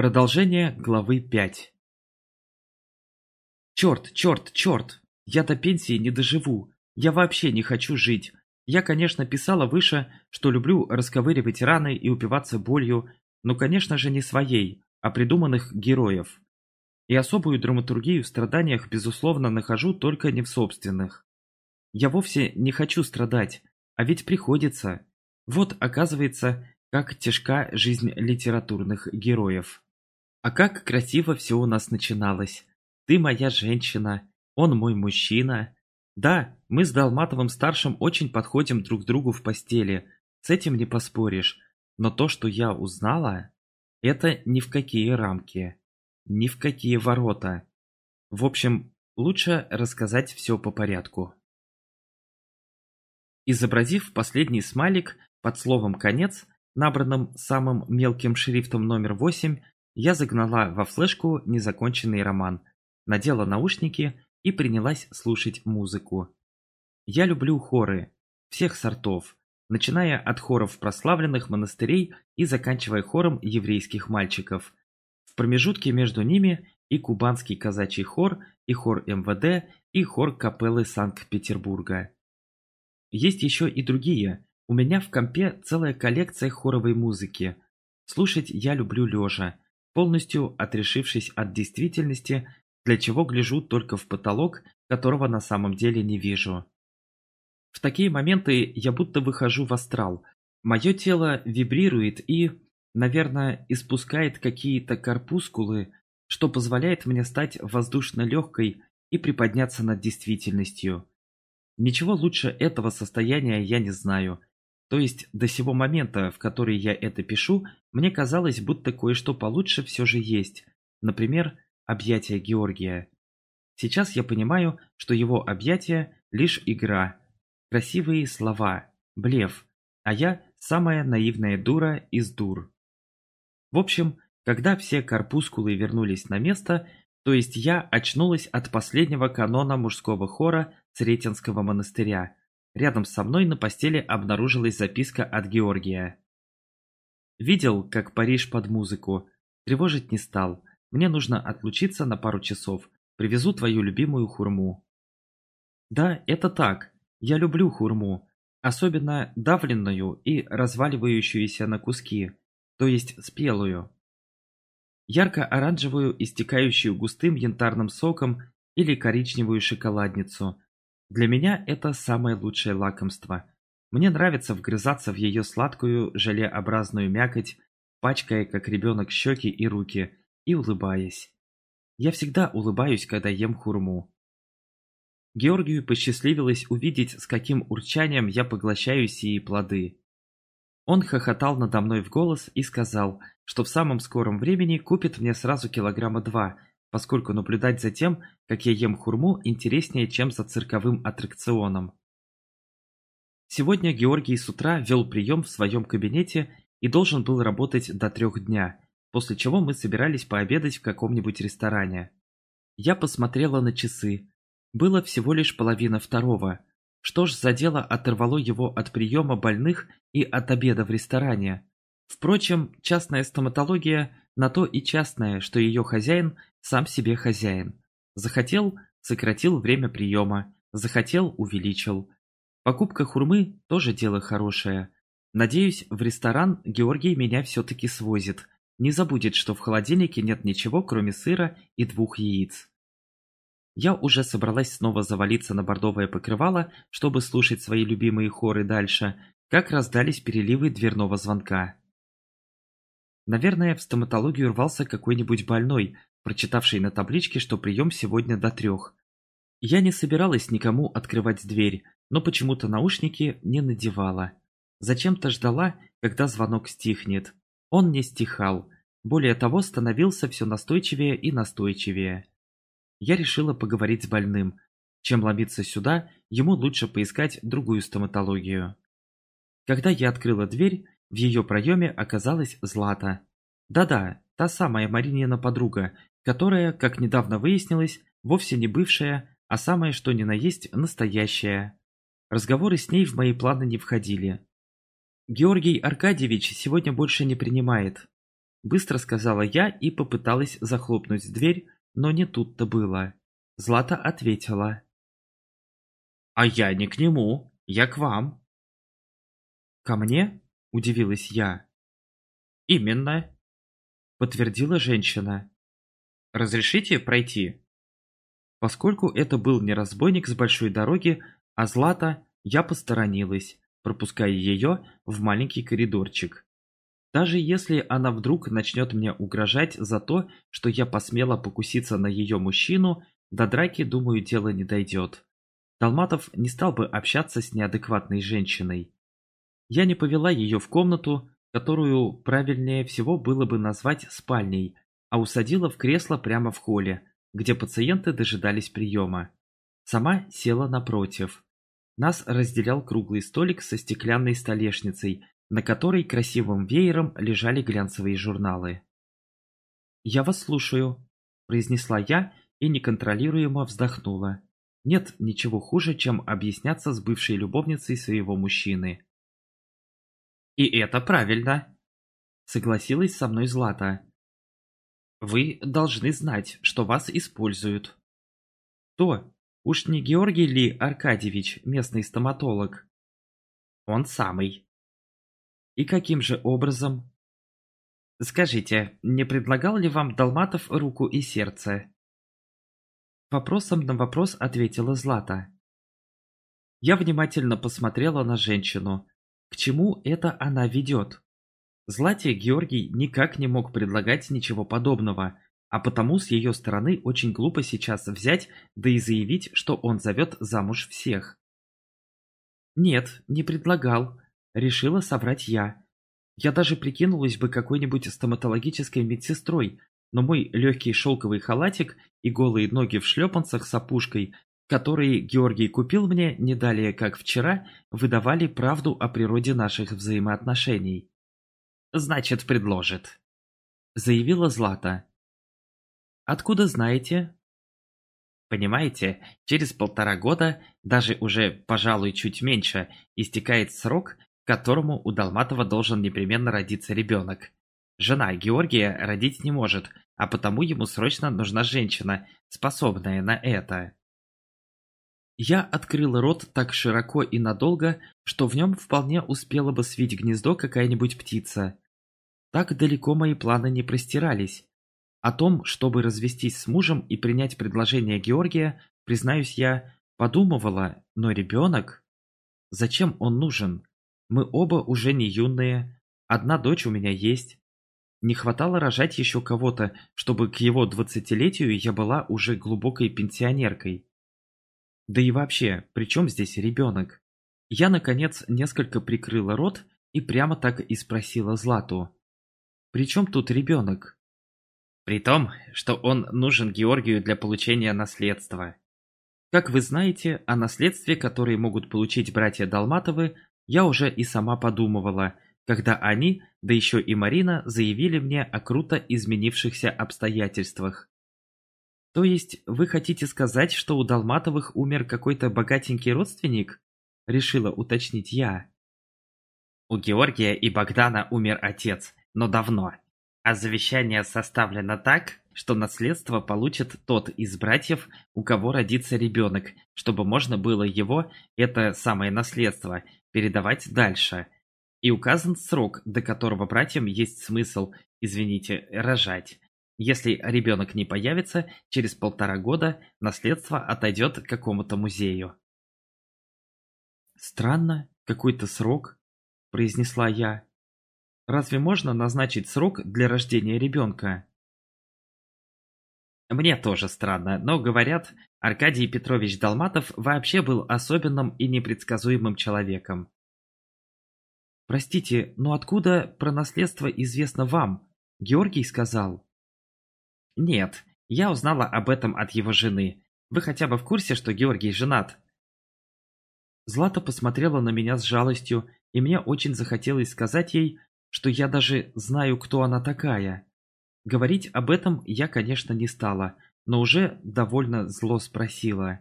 Продолжение главы 5 Черт, черт, черт! Я до пенсии не доживу. Я вообще не хочу жить. Я, конечно, писала выше, что люблю расковыривать раны и упиваться болью, но, конечно же, не своей, а придуманных героев. И особую драматургию в страданиях, безусловно, нахожу только не в собственных. Я вовсе не хочу страдать, а ведь приходится. Вот, оказывается, как тяжка жизнь литературных героев. А как красиво все у нас начиналось. Ты моя женщина, он мой мужчина. Да, мы с Далматовым-старшим очень подходим друг к другу в постели, с этим не поспоришь. Но то, что я узнала, это ни в какие рамки, ни в какие ворота. В общем, лучше рассказать все по порядку. Изобразив последний смайлик под словом «конец», набранным самым мелким шрифтом номер 8, я загнала во флешку незаконченный роман, надела наушники и принялась слушать музыку. Я люблю хоры, всех сортов, начиная от хоров прославленных монастырей и заканчивая хором еврейских мальчиков. В промежутке между ними и кубанский казачий хор, и хор МВД, и хор капеллы Санкт-Петербурга. Есть еще и другие. У меня в компе целая коллекция хоровой музыки. Слушать я люблю лежа, полностью отрешившись от действительности, для чего гляжу только в потолок, которого на самом деле не вижу. В такие моменты я будто выхожу в астрал. Мое тело вибрирует и, наверное, испускает какие-то корпускулы, что позволяет мне стать воздушно легкой и приподняться над действительностью. Ничего лучше этого состояния я не знаю. То есть до сего момента, в который я это пишу, мне казалось, будто кое-что получше все же есть. Например, объятия Георгия. Сейчас я понимаю, что его объятия – лишь игра. Красивые слова, блеф, а я – самая наивная дура из дур. В общем, когда все корпускулы вернулись на место, то есть я очнулась от последнего канона мужского хора Сретенского монастыря. Рядом со мной на постели обнаружилась записка от Георгия. Видел, как Париж под музыку. Тревожить не стал. Мне нужно отлучиться на пару часов. Привезу твою любимую хурму. Да, это так. Я люблю хурму. Особенно давленную и разваливающуюся на куски. То есть спелую ярко-оранжевую, истекающую густым янтарным соком или коричневую шоколадницу. Для меня это самое лучшее лакомство. Мне нравится вгрызаться в ее сладкую желеобразную мякоть, пачкая, как ребенок, щеки и руки, и улыбаясь. Я всегда улыбаюсь, когда ем хурму. Георгию посчастливилось увидеть, с каким урчанием я поглощаю сии плоды. Он хохотал надо мной в голос и сказал, что в самом скором времени купит мне сразу килограмма два, поскольку наблюдать за тем, как я ем хурму, интереснее, чем за цирковым аттракционом. Сегодня Георгий с утра вел прием в своем кабинете и должен был работать до трех дня, после чего мы собирались пообедать в каком-нибудь ресторане. Я посмотрела на часы. Было всего лишь половина второго – что ж за дело оторвало его от приема больных и от обеда в ресторане? Впрочем, частная стоматология на то и частная, что ее хозяин сам себе хозяин. Захотел – сократил время приема, захотел – увеличил. Покупка хурмы – тоже дело хорошее. Надеюсь, в ресторан Георгий меня все-таки свозит. Не забудет, что в холодильнике нет ничего, кроме сыра и двух яиц. Я уже собралась снова завалиться на бордовое покрывало, чтобы слушать свои любимые хоры дальше, как раздались переливы дверного звонка. Наверное, в стоматологию рвался какой-нибудь больной, прочитавший на табличке, что прием сегодня до трех. Я не собиралась никому открывать дверь, но почему-то наушники не надевала. Зачем-то ждала, когда звонок стихнет. Он не стихал. Более того, становился все настойчивее и настойчивее я решила поговорить с больным. Чем ломиться сюда, ему лучше поискать другую стоматологию. Когда я открыла дверь, в ее проеме оказалась Злата. Да-да, та самая Маринина подруга, которая, как недавно выяснилось, вовсе не бывшая, а самое что ни на есть настоящая. Разговоры с ней в мои планы не входили. Георгий Аркадьевич сегодня больше не принимает. Быстро сказала я и попыталась захлопнуть дверь, но не тут-то было. Злата ответила. «А я не к нему, я к вам». «Ко мне?» – удивилась я. «Именно», – подтвердила женщина. «Разрешите пройти?» Поскольку это был не разбойник с большой дороги, а Злата, я посторонилась, пропуская ее в маленький коридорчик. Даже если она вдруг начнет мне угрожать за то, что я посмела покуситься на ее мужчину, до драки, думаю, дело не дойдет. Долматов не стал бы общаться с неадекватной женщиной. Я не повела ее в комнату, которую правильнее всего было бы назвать спальней, а усадила в кресло прямо в холле, где пациенты дожидались приема. Сама села напротив. Нас разделял круглый столик со стеклянной столешницей, на которой красивым веером лежали глянцевые журналы. «Я вас слушаю», – произнесла я и неконтролируемо вздохнула. Нет ничего хуже, чем объясняться с бывшей любовницей своего мужчины. «И это правильно», – согласилась со мной Злата. «Вы должны знать, что вас используют». «Кто? Уж не Георгий ли Аркадьевич, местный стоматолог?» «Он самый», и каким же образом? Скажите, не предлагал ли вам Долматов руку и сердце? Вопросом на вопрос ответила Злата. Я внимательно посмотрела на женщину. К чему это она ведет? Злате Георгий никак не мог предлагать ничего подобного, а потому с ее стороны очень глупо сейчас взять, да и заявить, что он зовет замуж всех. Нет, не предлагал, Решила соврать я. Я даже прикинулась бы какой-нибудь стоматологической медсестрой, но мой легкий шелковый халатик и голые ноги в шлепанцах с опушкой, которые Георгий купил мне не далее как вчера, выдавали правду о природе наших взаимоотношений. «Значит, предложит», — заявила Злата. «Откуда знаете?» Понимаете, через полтора года, даже уже, пожалуй, чуть меньше, истекает срок, которому у Долматова должен непременно родиться ребенок. Жена Георгия родить не может, а потому ему срочно нужна женщина, способная на это. Я открыл рот так широко и надолго, что в нем вполне успела бы свить гнездо какая-нибудь птица. Так далеко мои планы не простирались. О том, чтобы развестись с мужем и принять предложение Георгия, признаюсь я, подумывала, но ребенок? Зачем он нужен? Мы оба уже не юные, одна дочь у меня есть. Не хватало рожать еще кого-то, чтобы к его двадцатилетию я была уже глубокой пенсионеркой. Да и вообще, при чем здесь ребенок? Я, наконец, несколько прикрыла рот и прямо так и спросила Злату. «При чем тут ребенок?» «При том, что он нужен Георгию для получения наследства», как вы знаете, о наследстве, которое могут получить братья Долматовы, я уже и сама подумывала, когда они, да еще и Марина, заявили мне о круто изменившихся обстоятельствах. То есть вы хотите сказать, что у Долматовых умер какой-то богатенький родственник? Решила уточнить я. У Георгия и Богдана умер отец, но давно. А завещание составлено так, что наследство получит тот из братьев, у кого родится ребенок, чтобы можно было его, это самое наследство, передавать дальше. И указан срок, до которого братьям есть смысл, извините, рожать. Если ребенок не появится, через полтора года наследство отойдет к какому-то музею. «Странно, какой-то срок», – произнесла я. «Разве можно назначить срок для рождения ребенка?» Мне тоже странно, но говорят, Аркадий Петрович Долматов вообще был особенным и непредсказуемым человеком. Простите, но откуда про наследство известно вам? Георгий сказал. Нет, я узнала об этом от его жены. Вы хотя бы в курсе, что Георгий женат? Злата посмотрела на меня с жалостью, и мне очень захотелось сказать ей, что я даже знаю, кто она такая. Говорить об этом я, конечно, не стала, но уже довольно зло спросила.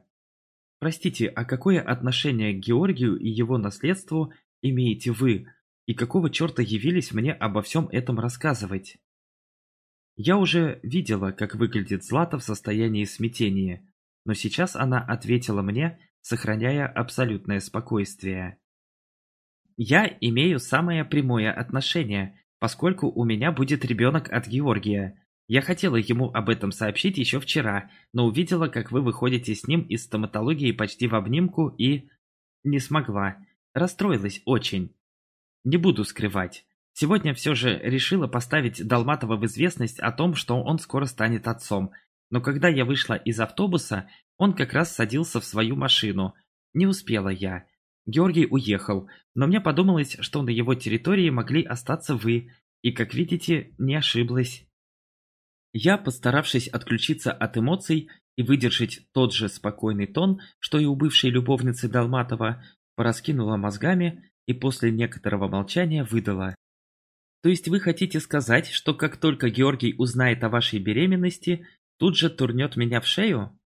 «Простите, а какое отношение к Георгию и его наследству имеете вы, и какого черта явились мне обо всем этом рассказывать?» Я уже видела, как выглядит Злата в состоянии смятения, но сейчас она ответила мне, сохраняя абсолютное спокойствие. Я имею самое прямое отношение, поскольку у меня будет ребенок от Георгия. Я хотела ему об этом сообщить еще вчера, но увидела, как вы выходите с ним из стоматологии почти в обнимку и... Не смогла. Расстроилась очень. Не буду скрывать. Сегодня все же решила поставить Долматова в известность о том, что он скоро станет отцом. Но когда я вышла из автобуса, он как раз садился в свою машину. Не успела я. Георгий уехал, но мне подумалось, что на его территории могли остаться вы, и, как видите, не ошиблась. Я, постаравшись отключиться от эмоций и выдержать тот же спокойный тон, что и у бывшей любовницы Долматова, пораскинула мозгами и после некоторого молчания выдала. То есть вы хотите сказать, что как только Георгий узнает о вашей беременности, тут же турнет меня в шею?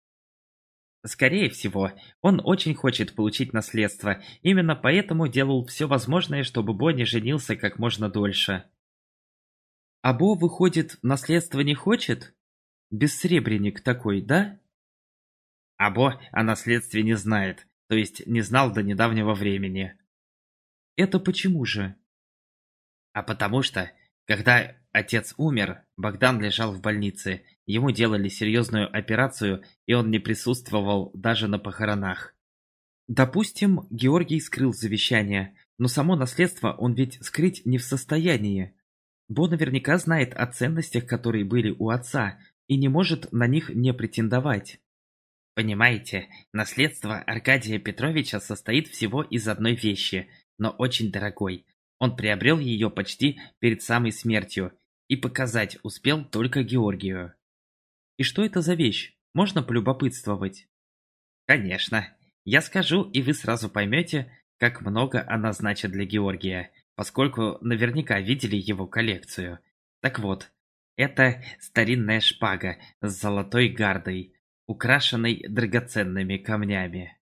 Скорее всего, он очень хочет получить наследство, именно поэтому делал все возможное, чтобы Бо не женился как можно дольше. А Бо, выходит, наследство не хочет? Бессребренник такой, да? А Бо о наследстве не знает, то есть не знал до недавнего времени. Это почему же? А потому что, когда отец умер, Богдан лежал в больнице, ему делали серьезную операцию, и он не присутствовал даже на похоронах. Допустим, Георгий скрыл завещание, но само наследство он ведь скрыть не в состоянии. Бо наверняка знает о ценностях, которые были у отца, и не может на них не претендовать. Понимаете, наследство Аркадия Петровича состоит всего из одной вещи, но очень дорогой. Он приобрел ее почти перед самой смертью и показать успел только Георгию. И что это за вещь? Можно полюбопытствовать? Конечно. Я скажу, и вы сразу поймете, как много она значит для Георгия, поскольку наверняка видели его коллекцию. Так вот, это старинная шпага с золотой гардой, украшенной драгоценными камнями.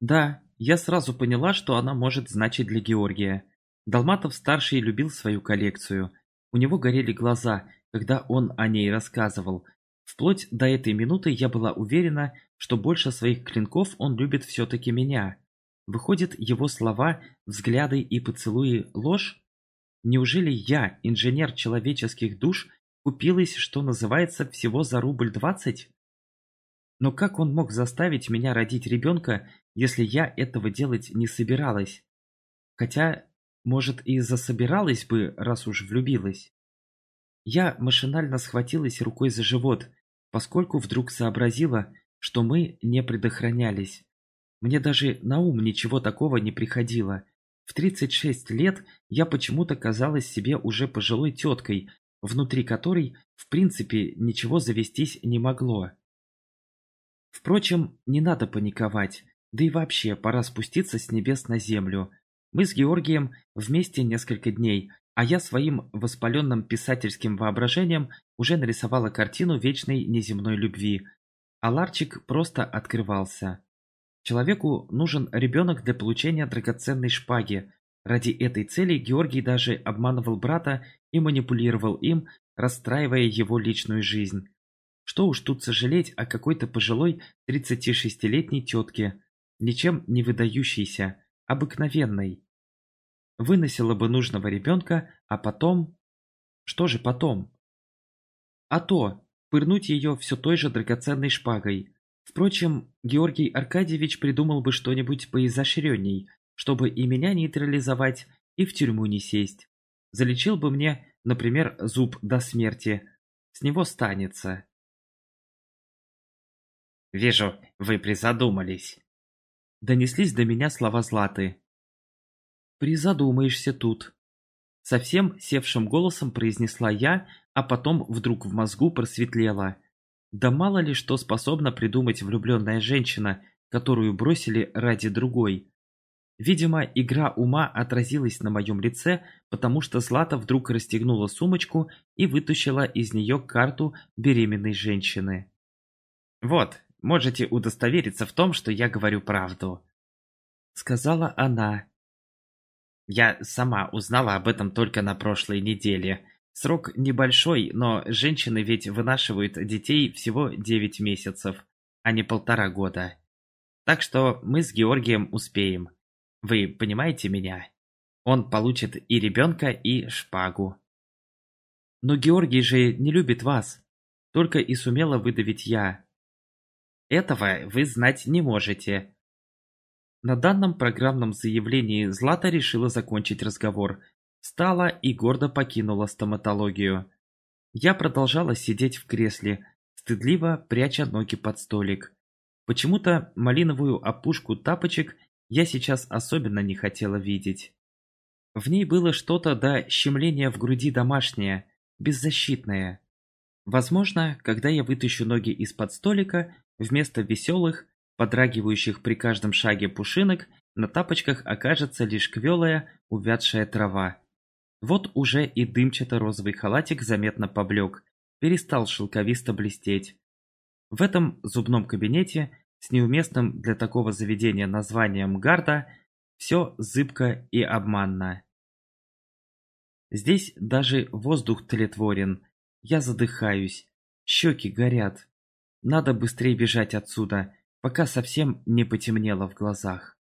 Да, я сразу поняла, что она может значить для Георгия. Долматов-старший любил свою коллекцию. У него горели глаза, когда он о ней рассказывал. Вплоть до этой минуты я была уверена, что больше своих клинков он любит все-таки меня. Выходит, его слова, взгляды и поцелуи – ложь? Неужели я, инженер человеческих душ, купилась, что называется, всего за рубль двадцать? Но как он мог заставить меня родить ребенка, если я этого делать не собиралась? Хотя может, и засобиралась бы, раз уж влюбилась. Я машинально схватилась рукой за живот, поскольку вдруг сообразила, что мы не предохранялись. Мне даже на ум ничего такого не приходило. В 36 лет я почему-то казалась себе уже пожилой теткой, внутри которой, в принципе, ничего завестись не могло. Впрочем, не надо паниковать, да и вообще пора спуститься с небес на землю – мы с Георгием вместе несколько дней, а я своим воспаленным писательским воображением уже нарисовала картину вечной неземной любви. А ларчик просто открывался. Человеку нужен ребенок для получения драгоценной шпаги. Ради этой цели Георгий даже обманывал брата и манипулировал им, расстраивая его личную жизнь. Что уж тут сожалеть о какой-то пожилой 36-летней тетке, ничем не выдающейся, обыкновенной. Выносила бы нужного ребенка, а потом... Что же потом? А то, пырнуть ее все той же драгоценной шпагой. Впрочем, Георгий Аркадьевич придумал бы что-нибудь поизощренней, чтобы и меня нейтрализовать, и в тюрьму не сесть. Залечил бы мне, например, зуб до смерти. С него станется. «Вижу, вы призадумались», Донеслись до меня слова Златы. «Призадумаешься тут», — совсем севшим голосом произнесла я, а потом вдруг в мозгу просветлела. Да мало ли что способна придумать влюбленная женщина, которую бросили ради другой. Видимо, игра ума отразилась на моем лице, потому что Злата вдруг расстегнула сумочку и вытащила из нее карту беременной женщины. «Вот, Можете удостовериться в том, что я говорю правду. Сказала она. Я сама узнала об этом только на прошлой неделе. Срок небольшой, но женщины ведь вынашивают детей всего 9 месяцев, а не полтора года. Так что мы с Георгием успеем. Вы понимаете меня? Он получит и ребенка, и шпагу. Но Георгий же не любит вас. Только и сумела выдавить я. Этого вы знать не можете. На данном программном заявлении Злата решила закончить разговор, встала и гордо покинула стоматологию. Я продолжала сидеть в кресле, стыдливо пряча ноги под столик. Почему-то малиновую опушку тапочек я сейчас особенно не хотела видеть. В ней было что-то до щемления в груди домашнее, беззащитное. Возможно, когда я вытащу ноги из-под столика, вместо веселых, подрагивающих при каждом шаге пушинок, на тапочках окажется лишь квелая, увядшая трава. Вот уже и дымчато-розовый халатик заметно поблек, перестал шелковисто блестеть. В этом зубном кабинете с неуместным для такого заведения названием «Гарда» все зыбко и обманно. Здесь даже воздух тлетворен, я задыхаюсь, щеки горят. Надо быстрее бежать отсюда, пока совсем не потемнело в глазах.